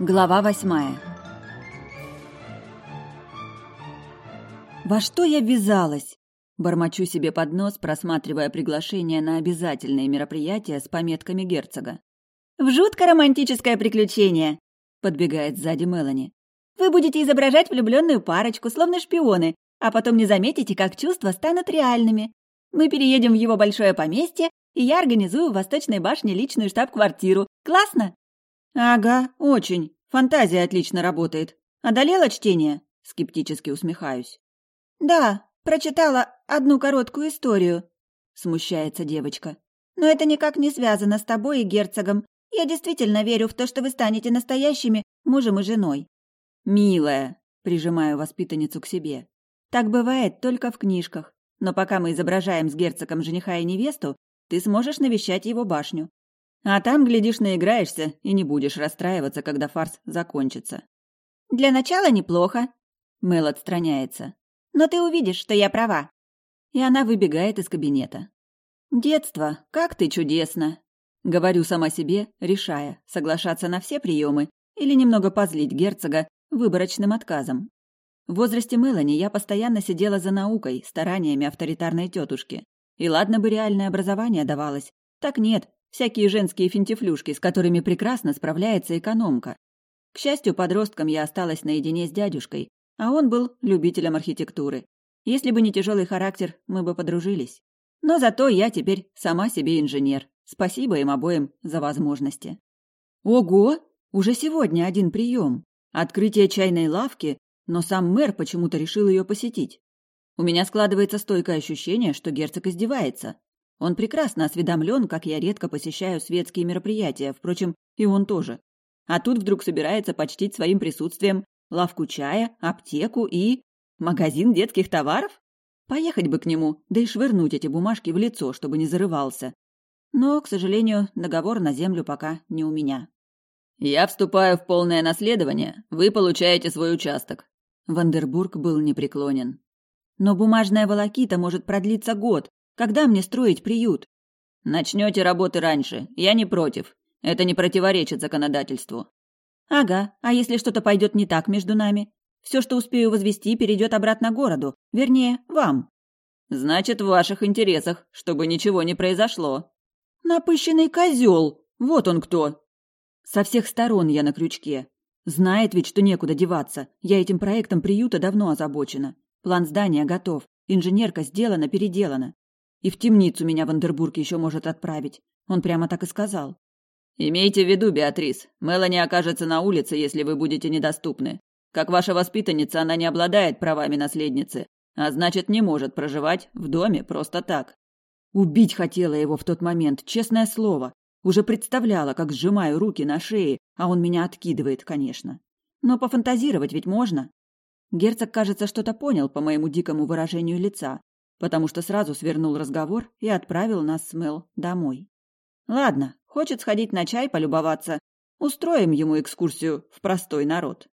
Глава восьмая Во что я ввязалась? Бормочу себе под нос, просматривая приглашение на обязательные мероприятия с пометками герцога. «В жутко романтическое приключение!» — подбегает сзади Мелани. «Вы будете изображать влюбленную парочку, словно шпионы, а потом не заметите, как чувства станут реальными. Мы переедем в его большое поместье, и я организую в Восточной башне личную штаб-квартиру. Классно?» «Ага, очень. Фантазия отлично работает. Одолела чтение?» Скептически усмехаюсь. «Да, прочитала одну короткую историю», — смущается девочка. «Но это никак не связано с тобой и герцогом. Я действительно верю в то, что вы станете настоящими мужем и женой». «Милая», — прижимаю воспитанницу к себе. «Так бывает только в книжках. Но пока мы изображаем с герцогом жениха и невесту, ты сможешь навещать его башню. А там, глядишь, наиграешься и не будешь расстраиваться, когда фарс закончится. Для начала неплохо. Мэл отстраняется. Но ты увидишь, что я права. И она выбегает из кабинета. Детство, как ты чудесно. Говорю сама себе, решая, соглашаться на все приемы или немного позлить герцога выборочным отказом. В возрасте Мелани я постоянно сидела за наукой, стараниями авторитарной тетушки. И ладно бы реальное образование давалось. Так нет, Всякие женские финтифлюшки, с которыми прекрасно справляется экономка. К счастью, подростком я осталась наедине с дядюшкой, а он был любителем архитектуры. Если бы не тяжелый характер, мы бы подружились. Но зато я теперь сама себе инженер. Спасибо им обоим за возможности. Ого! Уже сегодня один прием. Открытие чайной лавки, но сам мэр почему-то решил ее посетить. У меня складывается стойкое ощущение, что герцог издевается. Он прекрасно осведомлен, как я редко посещаю светские мероприятия, впрочем, и он тоже. А тут вдруг собирается почтить своим присутствием лавку чая, аптеку и... магазин детских товаров? Поехать бы к нему, да и швырнуть эти бумажки в лицо, чтобы не зарывался. Но, к сожалению, договор на землю пока не у меня. «Я вступаю в полное наследование, вы получаете свой участок». Вандербург был непреклонен. «Но бумажная волокита может продлиться год, когда мне строить приют? Начнете работы раньше. Я не против. Это не противоречит законодательству. Ага, а если что-то пойдет не так между нами? Все, что успею возвести, перейдет обратно городу. Вернее, вам. Значит, в ваших интересах, чтобы ничего не произошло. Напыщенный козел. Вот он кто. Со всех сторон я на крючке. Знает ведь, что некуда деваться. Я этим проектом приюта давно озабочена. План здания готов. Инженерка сделана, переделана. И в темницу меня Вандербург еще может отправить. Он прямо так и сказал. «Имейте в виду, Беатрис, Мелани окажется на улице, если вы будете недоступны. Как ваша воспитанница, она не обладает правами наследницы, а значит, не может проживать в доме просто так». Убить хотела его в тот момент, честное слово. Уже представляла, как сжимаю руки на шее, а он меня откидывает, конечно. Но пофантазировать ведь можно. Герцог, кажется, что-то понял по моему дикому выражению лица, потому что сразу свернул разговор и отправил нас с Мел домой. Ладно, хочет сходить на чай полюбоваться. Устроим ему экскурсию в простой народ.